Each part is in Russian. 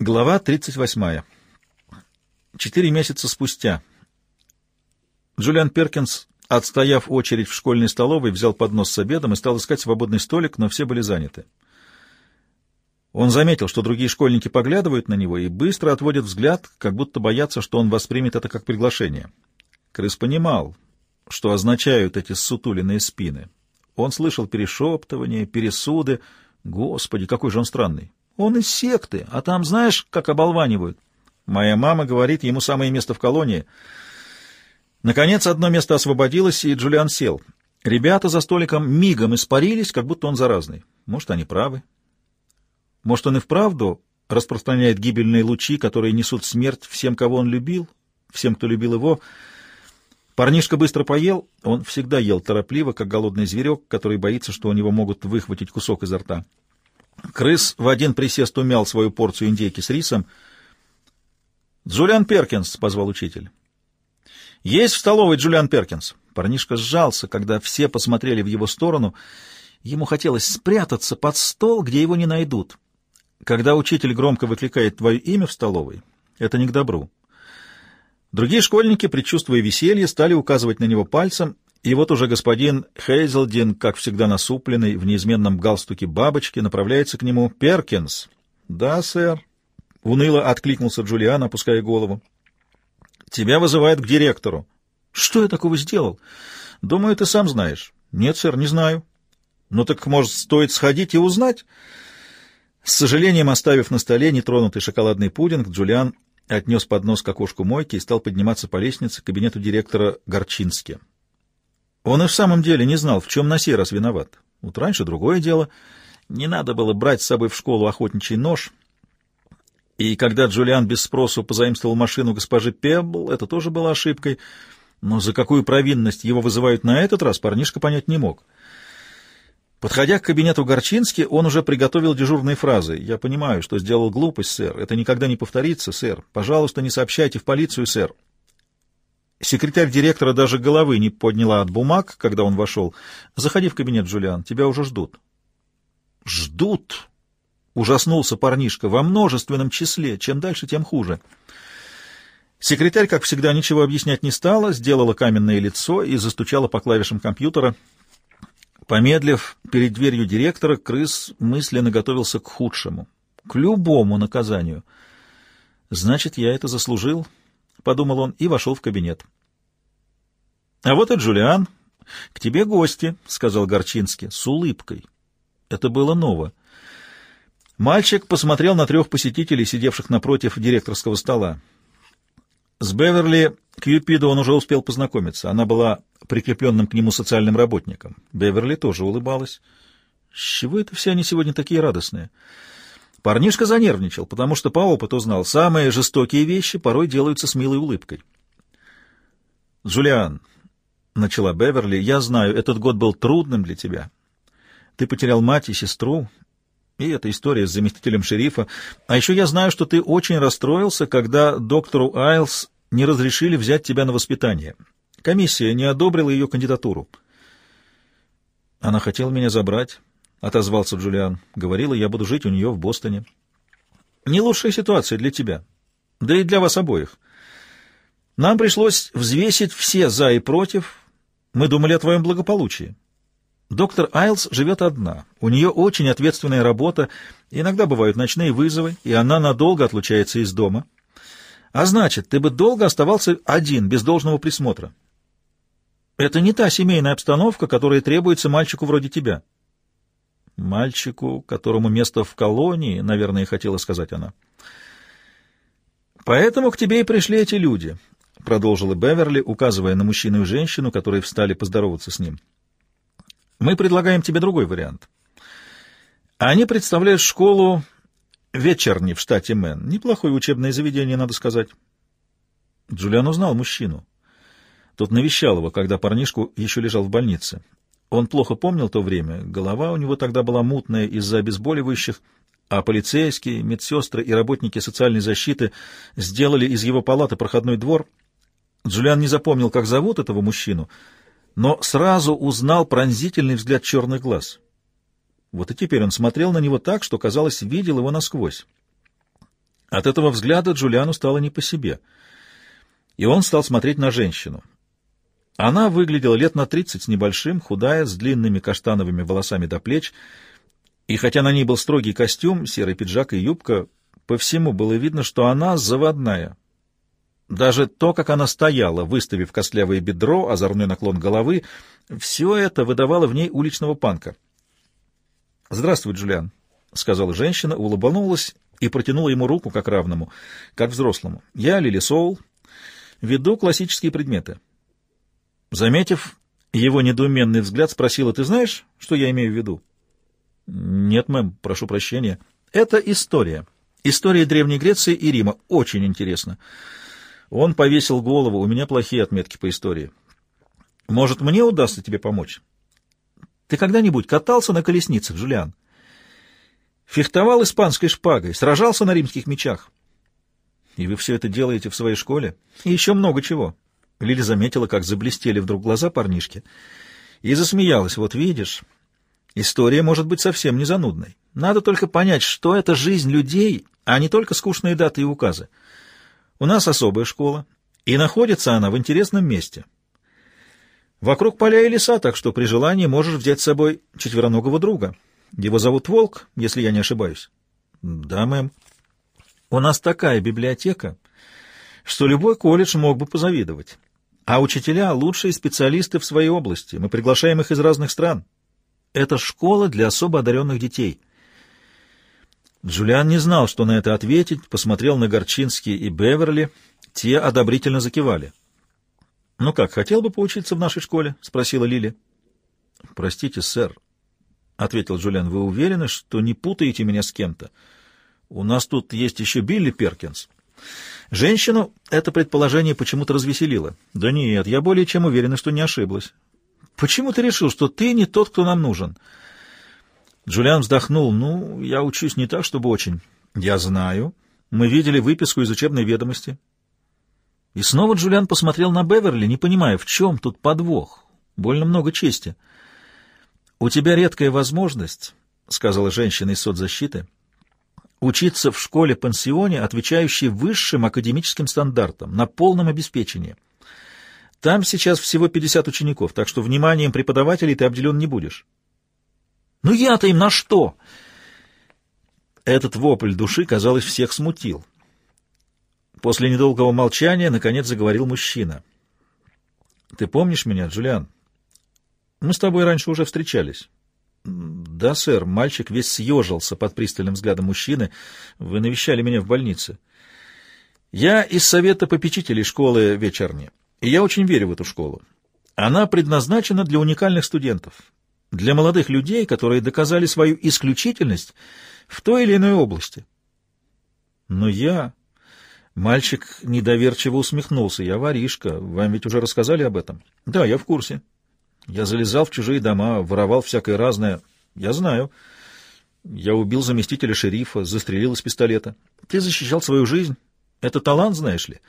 Глава 38. Четыре месяца спустя. Джулиан Перкинс, отстояв очередь в школьной столовой, взял поднос с обедом и стал искать свободный столик, но все были заняты. Он заметил, что другие школьники поглядывают на него и быстро отводят взгляд, как будто боятся, что он воспримет это как приглашение. Крыс понимал, что означают эти сутуленные спины. Он слышал перешептывания, пересуды. Господи, какой же он странный! Он из секты, а там знаешь, как оболванивают. Моя мама говорит, ему самое место в колонии. Наконец, одно место освободилось, и Джулиан сел. Ребята за столиком мигом испарились, как будто он заразный. Может, они правы. Может, он и вправду распространяет гибельные лучи, которые несут смерть всем, кого он любил, всем, кто любил его. Парнишка быстро поел, он всегда ел торопливо, как голодный зверек, который боится, что у него могут выхватить кусок изо рта. Крыс в один присест умял свою порцию индейки с рисом. «Джулиан Перкинс», — позвал учитель. «Есть в столовой Джулиан Перкинс». Парнишка сжался, когда все посмотрели в его сторону. Ему хотелось спрятаться под стол, где его не найдут. Когда учитель громко выкликает твое имя в столовой, это не к добру. Другие школьники, предчувствуя веселье, стали указывать на него пальцем, и вот уже господин Хейзелдин, как всегда насупленный, в неизменном галстуке бабочки, направляется к нему. «Перкинс!» «Да, сэр!» — уныло откликнулся Джулиан, опуская голову. «Тебя вызывают к директору». «Что я такого сделал?» «Думаю, ты сам знаешь». «Нет, сэр, не знаю». «Ну так, может, стоит сходить и узнать?» С сожалением, оставив на столе нетронутый шоколадный пудинг, Джулиан отнес поднос к окошку мойки и стал подниматься по лестнице к кабинету директора Горчински. Он и в самом деле не знал, в чем на сей раз виноват. Вот раньше другое дело. Не надо было брать с собой в школу охотничий нож. И когда Джулиан без спросу позаимствовал машину госпожи Пеббл, это тоже было ошибкой. Но за какую провинность его вызывают на этот раз, парнишка понять не мог. Подходя к кабинету Горчински, он уже приготовил дежурные фразы. «Я понимаю, что сделал глупость, сэр. Это никогда не повторится, сэр. Пожалуйста, не сообщайте в полицию, сэр. Секретарь директора даже головы не подняла от бумаг, когда он вошел. «Заходи в кабинет, Джулиан, тебя уже ждут». «Ждут?» — ужаснулся парнишка. «Во множественном числе. Чем дальше, тем хуже». Секретарь, как всегда, ничего объяснять не стала, сделала каменное лицо и застучала по клавишам компьютера. Помедлив перед дверью директора, крыс мысленно готовился к худшему, к любому наказанию. «Значит, я это заслужил?» — подумал он и вошел в кабинет. — А вот и Джулиан. — К тебе гости, — сказал Горчинский, с улыбкой. Это было ново. Мальчик посмотрел на трех посетителей, сидевших напротив директорского стола. С Беверли Кьюпидо он уже успел познакомиться. Она была прикрепленным к нему социальным работником. Беверли тоже улыбалась. С чего это все они сегодня такие радостные? — Парнишка занервничал, потому что по опыту знал, самые жестокие вещи порой делаются с милой улыбкой. «Джулиан», — начала Беверли, — «я знаю, этот год был трудным для тебя. Ты потерял мать и сестру, и эта история с заместителем шерифа. А еще я знаю, что ты очень расстроился, когда доктору Айлс не разрешили взять тебя на воспитание. Комиссия не одобрила ее кандидатуру. Она хотела меня забрать». — отозвался Джулиан. — Говорила, я буду жить у нее в Бостоне. — Не лучшая ситуация для тебя, да и для вас обоих. Нам пришлось взвесить все «за» и «против». Мы думали о твоем благополучии. Доктор Айлс живет одна. У нее очень ответственная работа, иногда бывают ночные вызовы, и она надолго отлучается из дома. А значит, ты бы долго оставался один, без должного присмотра. Это не та семейная обстановка, которая требуется мальчику вроде тебя. Мальчику, которому место в колонии, наверное, хотела сказать она. «Поэтому к тебе и пришли эти люди», — продолжила Беверли, указывая на мужчину и женщину, которые встали поздороваться с ним. «Мы предлагаем тебе другой вариант. Они представляют школу вечерни в штате Мэн. Неплохое учебное заведение, надо сказать». Джулиан узнал мужчину. Тот навещал его, когда парнишку еще лежал в больнице. Он плохо помнил то время, голова у него тогда была мутная из-за обезболивающих, а полицейские, медсестры и работники социальной защиты сделали из его палаты проходной двор. Джулиан не запомнил, как зовут этого мужчину, но сразу узнал пронзительный взгляд черных глаз. Вот и теперь он смотрел на него так, что, казалось, видел его насквозь. От этого взгляда Джулиану стало не по себе, и он стал смотреть на женщину. Она выглядела лет на тридцать с небольшим, худая, с длинными каштановыми волосами до плеч, и хотя на ней был строгий костюм, серый пиджак и юбка, по всему было видно, что она заводная. Даже то, как она стояла, выставив костлявое бедро, озорной наклон головы, все это выдавало в ней уличного панка. «Здравствуй, Джулиан», — сказала женщина, улыбнулась и протянула ему руку как равному, как взрослому. «Я Лили Соул, веду классические предметы». Заметив его недоуменный взгляд, спросила, «Ты знаешь, что я имею в виду?» «Нет, мэм, прошу прощения. Это история. История Древней Греции и Рима. Очень интересно». Он повесил голову, у меня плохие отметки по истории. «Может, мне удастся тебе помочь?» «Ты когда-нибудь катался на колесницах, Джулиан?» «Фехтовал испанской шпагой, сражался на римских мечах». «И вы все это делаете в своей школе?» «И еще много чего». Лили заметила, как заблестели вдруг глаза парнишки, и засмеялась. «Вот видишь, история может быть совсем не занудной. Надо только понять, что это жизнь людей, а не только скучные даты и указы. У нас особая школа, и находится она в интересном месте. Вокруг поля и леса, так что при желании можешь взять с собой четвероногого друга. Его зовут Волк, если я не ошибаюсь». «Да, мэм». «У нас такая библиотека, что любой колледж мог бы позавидовать». А учителя — лучшие специалисты в своей области. Мы приглашаем их из разных стран. Это школа для особо одаренных детей. Джулиан не знал, что на это ответить, посмотрел на Горчинский и Беверли. Те одобрительно закивали. «Ну как, хотел бы поучиться в нашей школе?» — спросила Лили. «Простите, сэр», — ответил Джулиан, — «вы уверены, что не путаете меня с кем-то? У нас тут есть еще Билли Перкинс». Женщину это предположение почему-то развеселило. «Да нет, я более чем уверена, что не ошиблась». «Почему ты решил, что ты не тот, кто нам нужен?» Джулиан вздохнул. «Ну, я учусь не так, чтобы очень». «Я знаю. Мы видели выписку из учебной ведомости». И снова Джулиан посмотрел на Беверли, не понимая, в чем тут подвох. Больно много чести. «У тебя редкая возможность», — сказала женщина из соцзащиты, — учиться в школе-пансионе, отвечающей высшим академическим стандартам, на полном обеспечении. Там сейчас всего 50 учеников, так что вниманием преподавателей ты обделен не будешь. «Ну я-то им на что?» Этот вопль души, казалось, всех смутил. После недолгого молчания, наконец, заговорил мужчина. «Ты помнишь меня, Джулиан? Мы с тобой раньше уже встречались». «Да, сэр». Мальчик весь съежился под пристальным взглядом мужчины. «Вы навещали меня в больнице». «Я из совета попечителей школы вечерней, и я очень верю в эту школу. Она предназначена для уникальных студентов, для молодых людей, которые доказали свою исключительность в той или иной области». «Но я...» Мальчик недоверчиво усмехнулся. «Я воришка. Вам ведь уже рассказали об этом?» «Да, я в курсе». Я залезал в чужие дома, воровал всякое разное. Я знаю. Я убил заместителя шерифа, застрелил из пистолета. Ты защищал свою жизнь. Это талант, знаешь ли.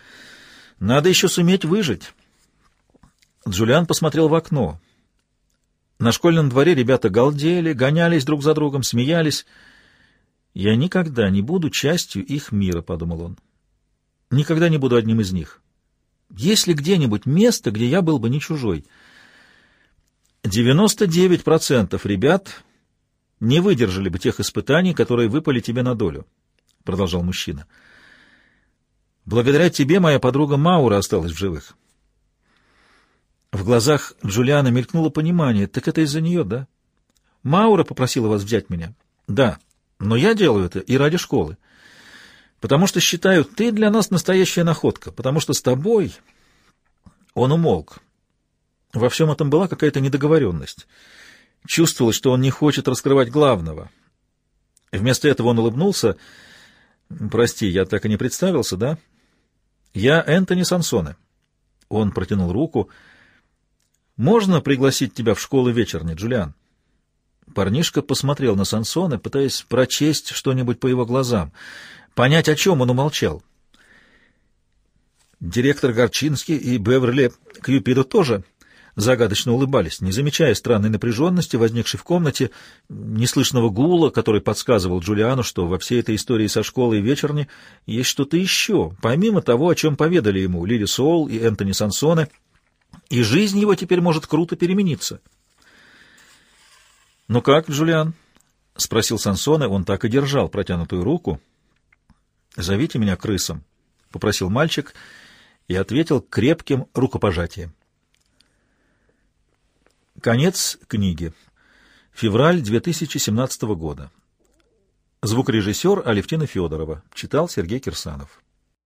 Надо еще суметь выжить. Джулиан посмотрел в окно. На школьном дворе ребята галдели, гонялись друг за другом, смеялись. «Я никогда не буду частью их мира», — подумал он. «Никогда не буду одним из них. Есть ли где-нибудь место, где я был бы не чужой?» 99% ребят не выдержали бы тех испытаний, которые выпали тебе на долю, — продолжал мужчина. Благодаря тебе моя подруга Маура осталась в живых. В глазах Джулиана мелькнуло понимание. Так это из-за нее, да? Маура попросила вас взять меня. Да, но я делаю это и ради школы. Потому что считаю, ты для нас настоящая находка, потому что с тобой... Он умолк. Во всем этом была какая-то недоговоренность. Чувствовалось, что он не хочет раскрывать главного. Вместо этого он улыбнулся. «Прости, я так и не представился, да?» «Я Энтони Сансоне». Он протянул руку. «Можно пригласить тебя в школу вечерней, Джулиан?» Парнишка посмотрел на Сансоне, пытаясь прочесть что-нибудь по его глазам, понять, о чем он умолчал. Директор Горчинский и Беверли Кьюпидо тоже загадочно улыбались, не замечая странной напряженности, возникшей в комнате, неслышного гула, который подсказывал Джулиану, что во всей этой истории со школой вечерни есть что-то еще, помимо того, о чем поведали ему Лили Соул и Энтони Сансоне, и жизнь его теперь может круто перемениться. «Ну как, Джулиан?» — спросил Сансоне, он так и держал протянутую руку. «Зовите меня крысом», — попросил мальчик и ответил крепким рукопожатием. Конец книги. Февраль 2017 года. Звукорежиссер Алевтина Федорова. Читал Сергей Кирсанов.